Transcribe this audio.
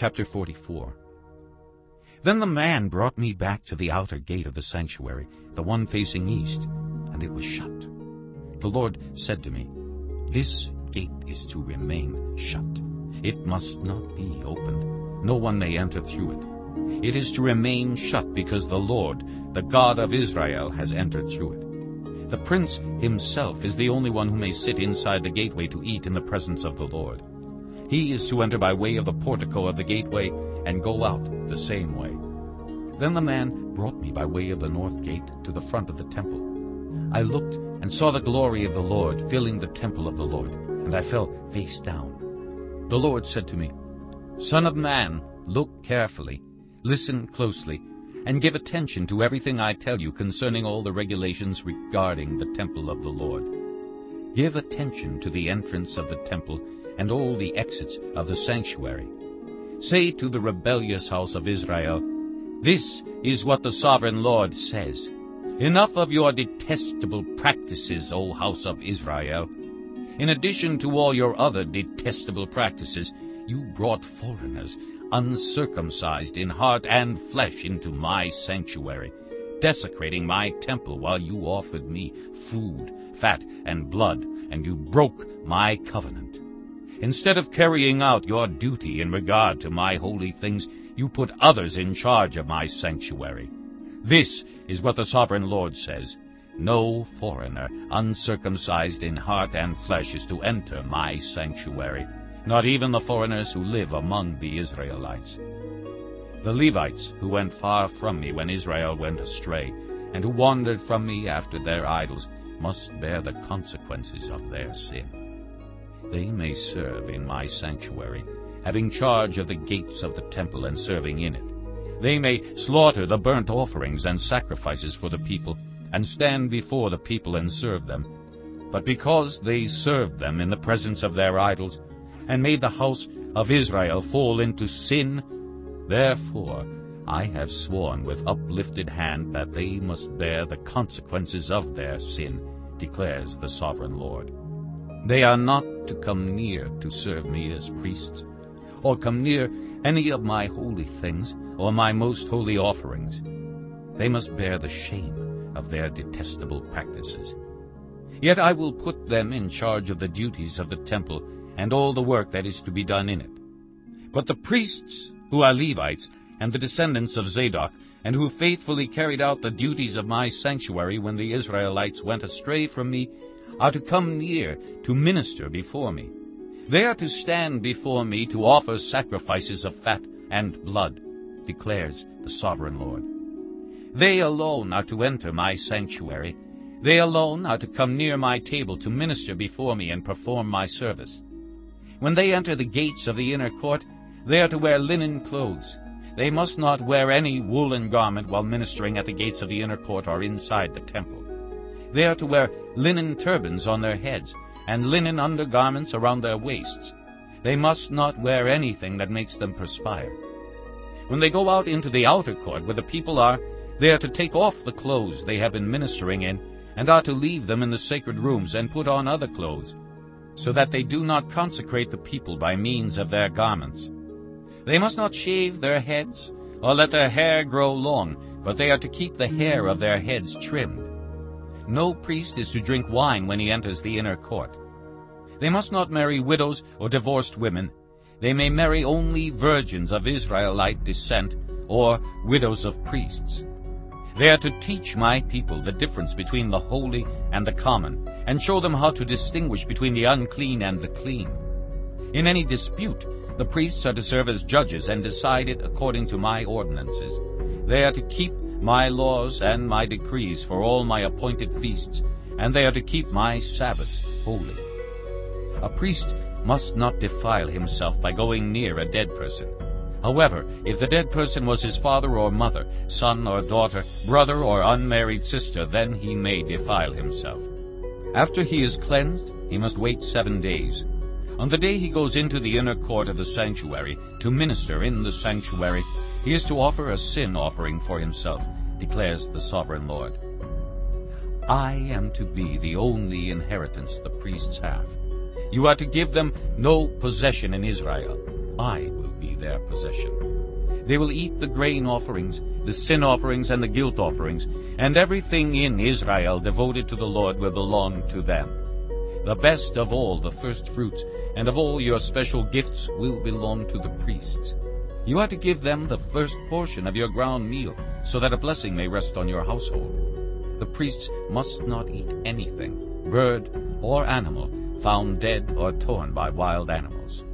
Chapter 44 Then the man brought me back to the outer gate of the sanctuary, the one facing east, and it was shut. The Lord said to me, This gate is to remain shut. It must not be opened. No one may enter through it. It is to remain shut because the Lord, the God of Israel, has entered through it. The prince himself is the only one who may sit inside the gateway to eat in the presence of the Lord. He is to enter by way of the portico of the gateway and go out the same way. Then the man brought me by way of the north gate to the front of the temple. I looked and saw the glory of the Lord filling the temple of the Lord, and I fell face down. The Lord said to me, Son of man, look carefully, listen closely, and give attention to everything I tell you concerning all the regulations regarding the temple of the Lord. Give attention to the entrance of the temple and all the exits of the sanctuary. Say to the rebellious house of Israel, This is what the sovereign Lord says. Enough of your detestable practices, O house of Israel. In addition to all your other detestable practices, you brought foreigners, uncircumcised in heart and flesh, into my sanctuary, desecrating my temple while you offered me food, fat, and blood, and you broke my covenant. Instead of carrying out your duty in regard to my holy things, you put others in charge of my sanctuary. This is what the sovereign Lord says. No foreigner, uncircumcised in heart and flesh, is to enter my sanctuary, not even the foreigners who live among the Israelites. The Levites, who went far from me when Israel went astray, and who wandered from me after their idols, must bear the consequences of their sin. They may serve in my sanctuary, having charge of the gates of the temple and serving in it. They may slaughter the burnt offerings and sacrifices for the people, and stand before the people and serve them. But because they served them in the presence of their idols, and made the house of Israel fall into sin, therefore I have sworn with uplifted hand that they must bear the consequences of their sin, declares the sovereign Lord. They are not to come near to serve me as priests, or come near any of my holy things, or my most holy offerings. They must bear the shame of their detestable practices. Yet I will put them in charge of the duties of the temple and all the work that is to be done in it. But the priests, who are Levites, and the descendants of Zadok, and who faithfully carried out the duties of my sanctuary when the Israelites went astray from me, are to come near to minister before me. They are to stand before me to offer sacrifices of fat and blood, declares the sovereign Lord. They alone are to enter my sanctuary. They alone are to come near my table to minister before me and perform my service. When they enter the gates of the inner court, they are to wear linen clothes. They must not wear any woolen garment while ministering at the gates of the inner court or inside the temple. They are to wear linen turbans on their heads, and linen undergarments around their waists. They must not wear anything that makes them perspire. When they go out into the outer court where the people are, they are to take off the clothes they have been ministering in, and are to leave them in the sacred rooms and put on other clothes, so that they do not consecrate the people by means of their garments. They must not shave their heads, or let their hair grow long, but they are to keep the hair of their heads trimmed. No priest is to drink wine when he enters the inner court. They must not marry widows or divorced women. They may marry only virgins of Israelite descent or widows of priests. They are to teach my people the difference between the holy and the common, and show them how to distinguish between the unclean and the clean. In any dispute, the priests are to serve as judges and decide it according to my ordinances. They are to keep my laws and my decrees for all my appointed feasts, and they are to keep my Sabbaths holy. A priest must not defile himself by going near a dead person. However, if the dead person was his father or mother, son or daughter, brother or unmarried sister, then he may defile himself. After he is cleansed, he must wait seven days. On the day he goes into the inner court of the sanctuary to minister in the sanctuary, he is to offer a sin offering for himself, declares the sovereign Lord. I am to be the only inheritance the priests have. You are to give them no possession in Israel. I will be their possession. They will eat the grain offerings, the sin offerings, and the guilt offerings, and everything in Israel devoted to the Lord will belong to them. The best of all the first fruits and of all your special gifts will belong to the priests. You are to give them the first portion of your ground meal, so that a blessing may rest on your household. The priests must not eat anything, bird or animal, found dead or torn by wild animals.